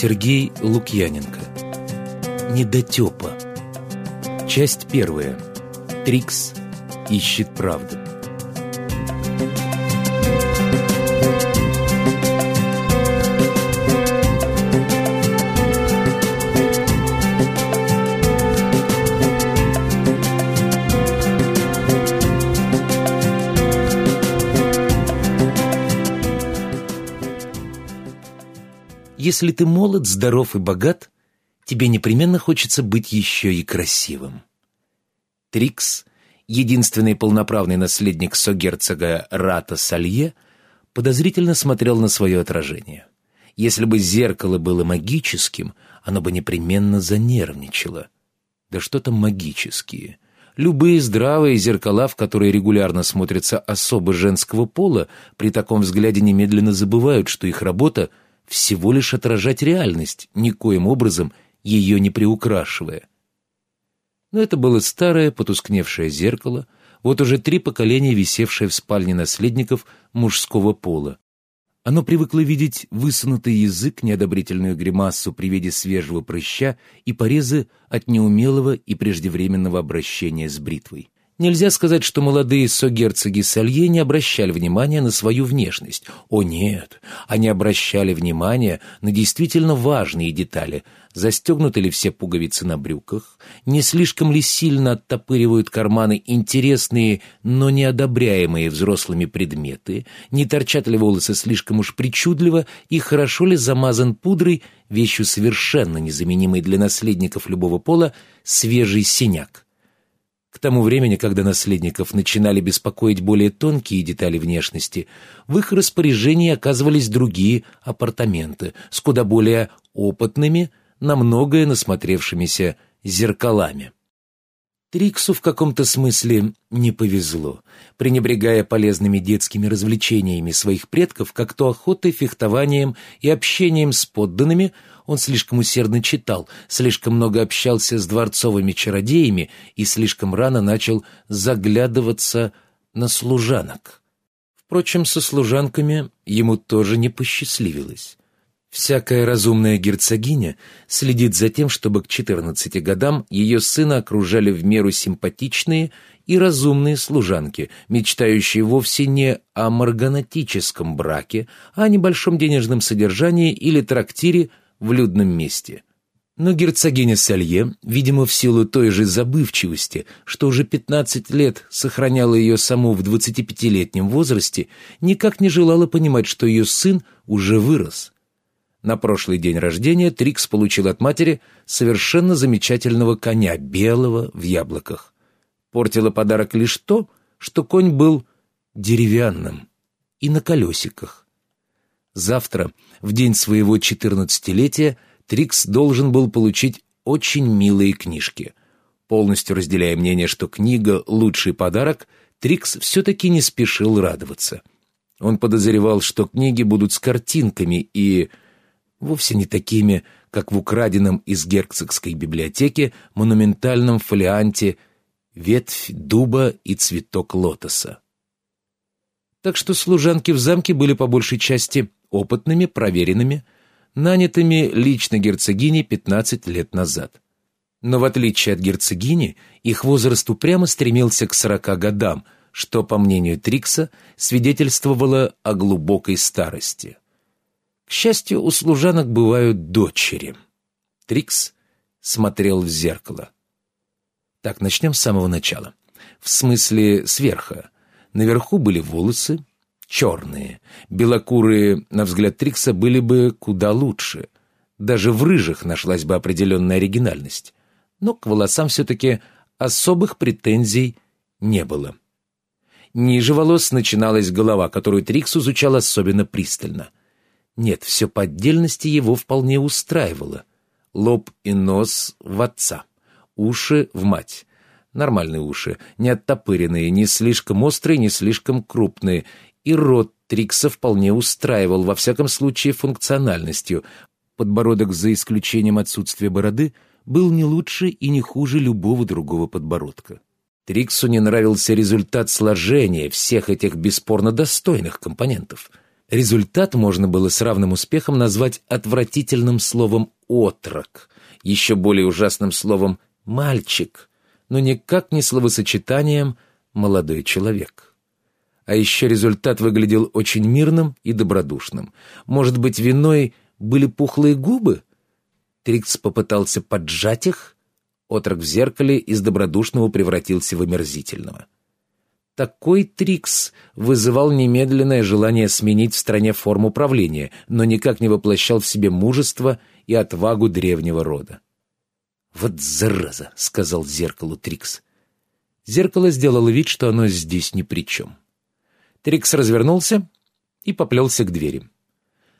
Сергей Лукьяненко. Недотепа Часть первая. Трикс ищет правду Если ты молод, здоров и богат, тебе непременно хочется быть еще и красивым. Трикс, единственный полноправный наследник согерцога Рата Салье, подозрительно смотрел на свое отражение. Если бы зеркало было магическим, оно бы непременно занервничало. Да что там магические? Любые здравые зеркала, в которые регулярно смотрятся особы женского пола, при таком взгляде немедленно забывают, что их работа — всего лишь отражать реальность, никоим образом ее не приукрашивая. Но это было старое потускневшее зеркало, вот уже три поколения висевшее в спальне наследников мужского пола. Оно привыкло видеть высунутый язык, неодобрительную гримасу при виде свежего прыща и порезы от неумелого и преждевременного обращения с бритвой. Нельзя сказать, что молодые согерцоги Салье не обращали внимания на свою внешность. О нет, они обращали внимание на действительно важные детали. Застегнуты ли все пуговицы на брюках? Не слишком ли сильно оттопыривают карманы интересные, но неодобряемые взрослыми предметы? Не торчат ли волосы слишком уж причудливо? И хорошо ли замазан пудрой, вещью совершенно незаменимой для наследников любого пола, свежий синяк? К тому времени, когда наследников начинали беспокоить более тонкие детали внешности, в их распоряжении оказывались другие апартаменты с куда более опытными, на многое насмотревшимися зеркалами. Триксу в каком-то смысле не повезло. Пренебрегая полезными детскими развлечениями своих предков, как то охотой, фехтованием и общением с подданными, он слишком усердно читал, слишком много общался с дворцовыми чародеями и слишком рано начал заглядываться на служанок. Впрочем, со служанками ему тоже не посчастливилось. Всякая разумная герцогиня следит за тем, чтобы к 14 годам ее сына окружали в меру симпатичные и разумные служанки, мечтающие вовсе не о марганатическом браке, а о небольшом денежном содержании или трактире в людном месте. Но герцогиня Салье, видимо, в силу той же забывчивости, что уже 15 лет сохраняла ее саму в 25-летнем возрасте, никак не желала понимать, что ее сын уже вырос – на прошлый день рождения Трикс получил от матери совершенно замечательного коня, белого в яблоках. Портило подарок лишь то, что конь был деревянным и на колесиках. Завтра, в день своего четырнадцатилетия, Трикс должен был получить очень милые книжки. Полностью разделяя мнение, что книга — лучший подарок, Трикс все-таки не спешил радоваться. Он подозревал, что книги будут с картинками и вовсе не такими, как в украденном из герцогской библиотеки монументальном фолианте «Ветвь дуба и цветок лотоса». Так что служанки в замке были по большей части опытными, проверенными, нанятыми лично герцогиней 15 лет назад. Но в отличие от герцогини, их возраст упрямо стремился к 40 годам, что, по мнению Трикса, свидетельствовало о глубокой старости. К счастью, у служанок бывают дочери. Трикс смотрел в зеркало. Так, начнем с самого начала. В смысле, сверха. Наверху были волосы, черные. Белокурые, на взгляд Трикса, были бы куда лучше. Даже в рыжих нашлась бы определенная оригинальность. Но к волосам все-таки особых претензий не было. Ниже волос начиналась голова, которую Трикс изучал особенно пристально. Нет, все по отдельности его вполне устраивало. Лоб и нос в отца, уши в мать. Нормальные уши, не оттопыренные, не слишком острые, не слишком крупные. И рот Трикса вполне устраивал, во всяком случае, функциональностью. Подбородок, за исключением отсутствия бороды, был не лучше и не хуже любого другого подбородка. Триксу не нравился результат сложения всех этих бесспорно достойных компонентов — Результат можно было с равным успехом назвать отвратительным словом «отрок», еще более ужасным словом «мальчик», но никак не словосочетанием «молодой человек». А еще результат выглядел очень мирным и добродушным. Может быть, виной были пухлые губы? Трикс попытался поджать их. Отрок в зеркале из добродушного превратился в омерзительного. Такой Трикс вызывал немедленное желание сменить в стране форму правления, но никак не воплощал в себе мужество и отвагу древнего рода. «Вот зараза!» — сказал зеркалу Трикс. Зеркало сделало вид, что оно здесь ни при чем. Трикс развернулся и поплелся к двери.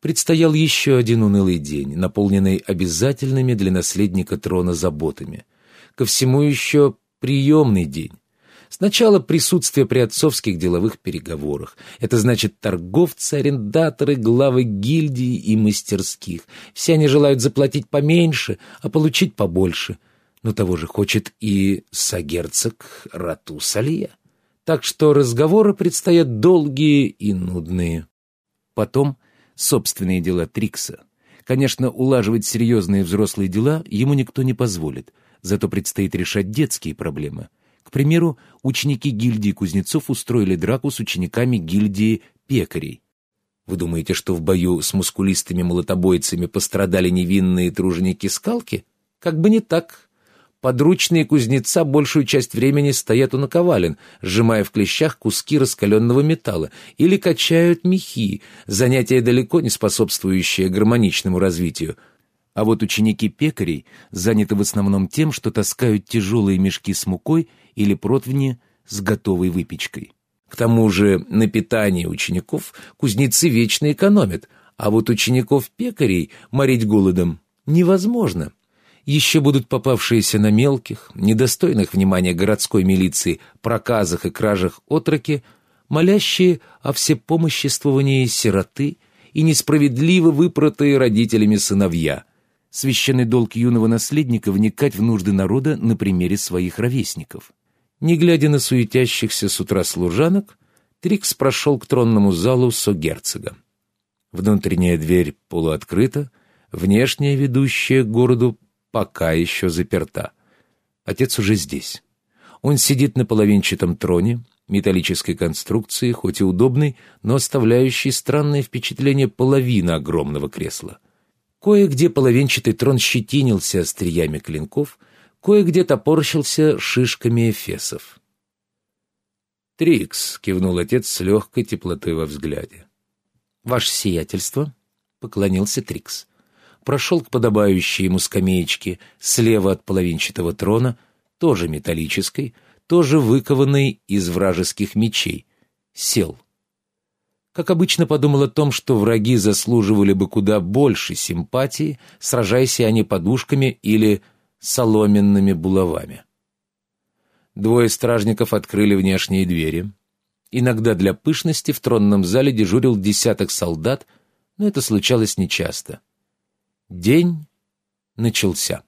Предстоял еще один унылый день, наполненный обязательными для наследника трона заботами. Ко всему еще приемный день Сначала присутствие при отцовских деловых переговорах. Это значит торговцы, арендаторы, главы гильдии и мастерских. Все они желают заплатить поменьше, а получить побольше. Но того же хочет и сагерцог Рату Салия. Так что разговоры предстоят долгие и нудные. Потом собственные дела Трикса. Конечно, улаживать серьезные взрослые дела ему никто не позволит, зато предстоит решать детские проблемы — к примеру, ученики гильдии кузнецов устроили драку с учениками гильдии пекарей. Вы думаете, что в бою с мускулистыми молотобойцами пострадали невинные труженики-скалки? Как бы не так. Подручные кузнеца большую часть времени стоят у наковален, сжимая в клещах куски раскаленного металла, или качают мехи, занятие далеко не способствующее гармоничному развитию — а вот ученики пекарей заняты в основном тем, что таскают тяжелые мешки с мукой или противни с готовой выпечкой. К тому же на питание учеников кузнецы вечно экономят, а вот учеников-пекарей морить голодом невозможно. Еще будут попавшиеся на мелких, недостойных внимания городской милиции, проказах и кражах отроки, молящие о всепомоществовании сироты и несправедливо выпротые родителями сыновья – священный долг юного наследника вникать в нужды народа на примере своих ровесников. Не глядя на суетящихся с утра служанок, Трикс прошел к тронному залу согерцога. Внутренняя дверь полуоткрыта, внешняя, ведущая к городу, пока еще заперта. Отец уже здесь. Он сидит на половинчатом троне, металлической конструкции, хоть и удобной, но оставляющей странное впечатление половины огромного кресла — Кое-где половинчатый трон щетинился остриями клинков, кое-где топорщился шишками эфесов. «Трикс», — кивнул отец с легкой теплотой во взгляде. «Ваше сиятельство», — поклонился Трикс. Прошел к подобающей ему скамеечке слева от половинчатого трона, тоже металлической, тоже выкованной из вражеских мечей. Сел — как обычно, подумал о том, что враги заслуживали бы куда больше симпатии, сражаясь они подушками или соломенными булавами. Двое стражников открыли внешние двери. Иногда для пышности в тронном зале дежурил десяток солдат, но это случалось нечасто. День начался.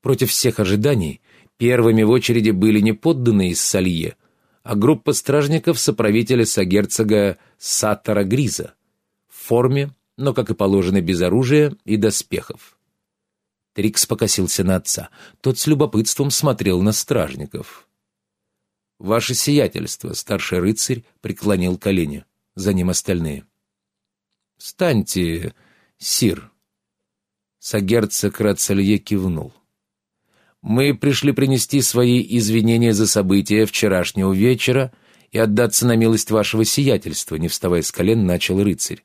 Против всех ожиданий первыми в очереди были не подданные из Салье, а группа стражников соправителя сагерцога Саттора Гриза в форме, но, как и положено, без оружия и доспехов. Трикс покосился на отца. Тот с любопытством смотрел на стражников. «Ваше сиятельство», — старший рыцарь преклонил колени. За ним остальные. «Встаньте, сир». Сагерцог Рацелье кивнул. Мы пришли принести свои извинения за события вчерашнего вечера и отдаться на милость вашего сиятельства», — не вставая с колен, начал рыцарь.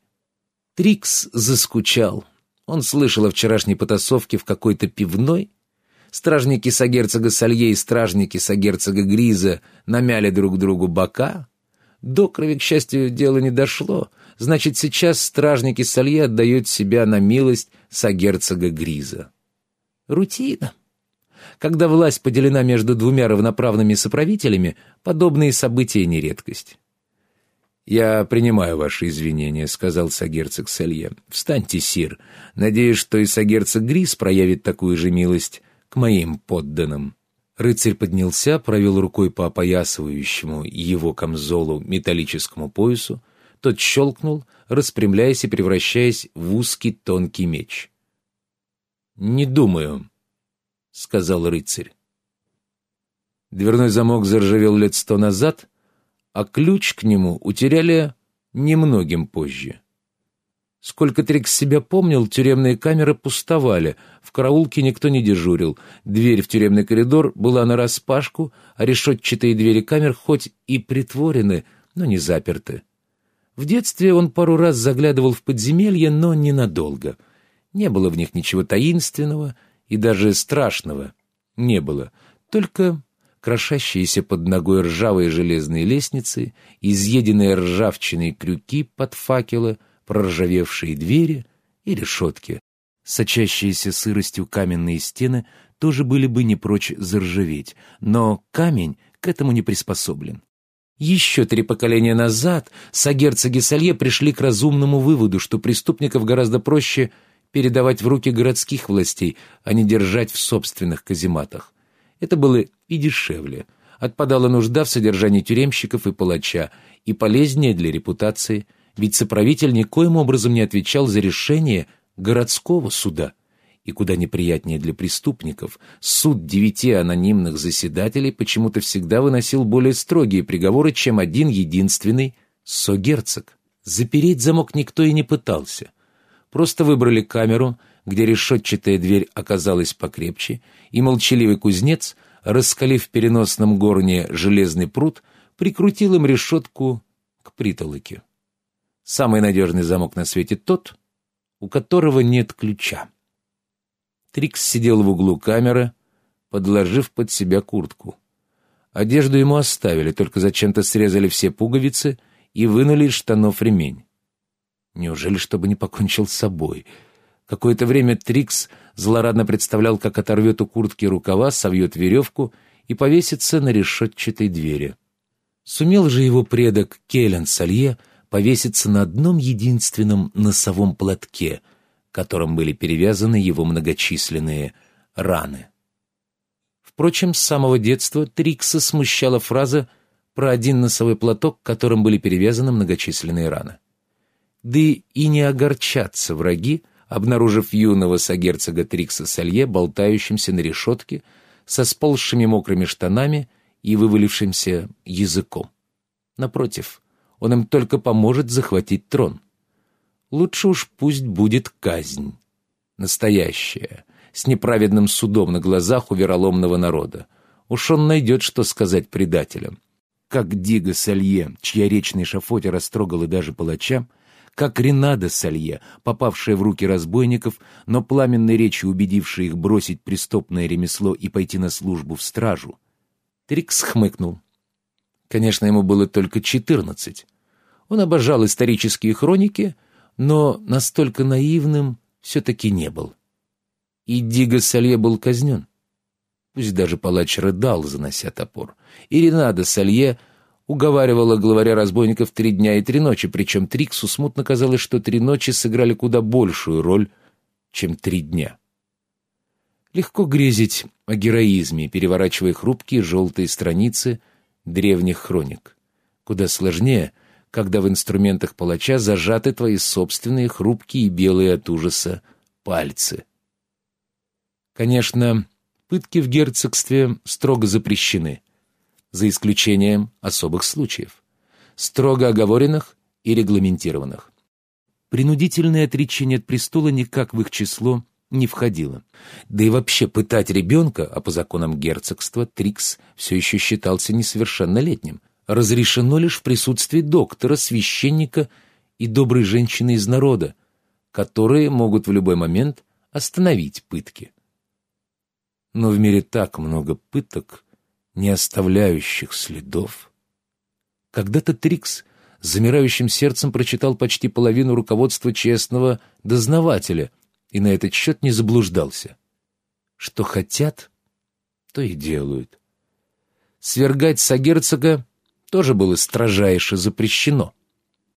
Трикс заскучал. Он слышал о вчерашней потасовке в какой-то пивной. Стражники сагерцога Салье и стражники сагерцога Гриза намяли друг другу бока. До крови, к счастью, дело не дошло. Значит, сейчас стражники Салье отдают себя на милость сагерцога Гриза. Рутина. Когда власть поделена между двумя равноправными соправителями, подобные события не редкость. «Я принимаю ваши извинения», — сказал сагерцог Салье. «Встаньте, сир. Надеюсь, что и сагерцог Грис проявит такую же милость к моим подданным». Рыцарь поднялся, провел рукой по опоясывающему его камзолу металлическому поясу. Тот щелкнул, распрямляясь и превращаясь в узкий тонкий меч. «Не думаю», — сказал рыцарь. Дверной замок заржавел лет сто назад, а ключ к нему утеряли немногим позже. Сколько Трикс себя помнил, тюремные камеры пустовали, в караулке никто не дежурил, дверь в тюремный коридор была нараспашку, а решетчатые двери камер хоть и притворены, но не заперты. В детстве он пару раз заглядывал в подземелье, но ненадолго. Не было в них ничего таинственного и даже страшного. Не было. Только крошащиеся под ногой ржавые железные лестницы, изъеденные ржавчиной крюки под факелы — проржавевшие двери и решетки. Сочащиеся сыростью каменные стены тоже были бы не прочь заржаветь, но камень к этому не приспособлен. Еще три поколения назад сагерцоги Салье пришли к разумному выводу, что преступников гораздо проще передавать в руки городских властей, а не держать в собственных казематах. Это было и дешевле. Отпадала нужда в содержании тюремщиков и палача, и полезнее для репутации – ведь соправитель никоим образом не отвечал за решение городского суда. И куда неприятнее для преступников, суд девяти анонимных заседателей почему-то всегда выносил более строгие приговоры, чем один единственный согерцог. Запереть замок никто и не пытался. Просто выбрали камеру, где решетчатая дверь оказалась покрепче, и молчаливый кузнец, раскалив в переносном горне железный пруд, прикрутил им решетку к притолоке. Самый надежный замок на свете тот, у которого нет ключа. Трикс сидел в углу камеры, подложив под себя куртку. Одежду ему оставили, только зачем-то срезали все пуговицы и вынули из штанов ремень. Неужели, чтобы не покончил с собой? Какое-то время Трикс злорадно представлял, как оторвет у куртки рукава, совьет веревку и повесится на решетчатой двери. Сумел же его предок Келлен Салье — повеситься на одном единственном носовом платке, которым были перевязаны его многочисленные раны. Впрочем, с самого детства Трикса смущала фраза про один носовой платок, которым были перевязаны многочисленные раны. Да и не огорчатся враги, обнаружив юного сагерцога Трикса Салье, болтающимся на решетке, со сползшими мокрыми штанами и вывалившимся языком. Напротив, он им только поможет захватить трон. Лучше уж пусть будет казнь. Настоящая, с неправедным судом на глазах у вероломного народа. Уж он найдет, что сказать предателям. Как Дига Салье, чья речь на эшафоте растрогала даже палача, как Ренада Салье, попавшая в руки разбойников, но пламенной речью убедившая их бросить преступное ремесло и пойти на службу в стражу. Трикс хмыкнул. Конечно, ему было только четырнадцать. Он обожал исторические хроники, но настолько наивным все-таки не был. И Диго Салье был казнен. Пусть даже палач рыдал, занося топор. И Ренада Салье уговаривала главаря разбойников три дня и три ночи, причем Триксу смутно казалось, что три ночи сыграли куда большую роль, чем три дня. Легко грезить о героизме, переворачивая хрупкие желтые страницы — древних хроник. Куда сложнее, когда в инструментах палача зажаты твои собственные хрупкие белые от ужаса пальцы. Конечно, пытки в герцогстве строго запрещены, за исключением особых случаев, строго оговоренных и регламентированных. Принудительное отречение от престола никак в их число не входило. Да и вообще пытать ребенка, а по законам герцогства Трикс все еще считался несовершеннолетним, разрешено лишь в присутствии доктора, священника и доброй женщины из народа, которые могут в любой момент остановить пытки. Но в мире так много пыток, не оставляющих следов. Когда-то Трикс с замирающим сердцем прочитал почти половину руководства честного дознавателя — и на этот счет не заблуждался. Что хотят, то и делают. Свергать сагерцога тоже было строжайше запрещено —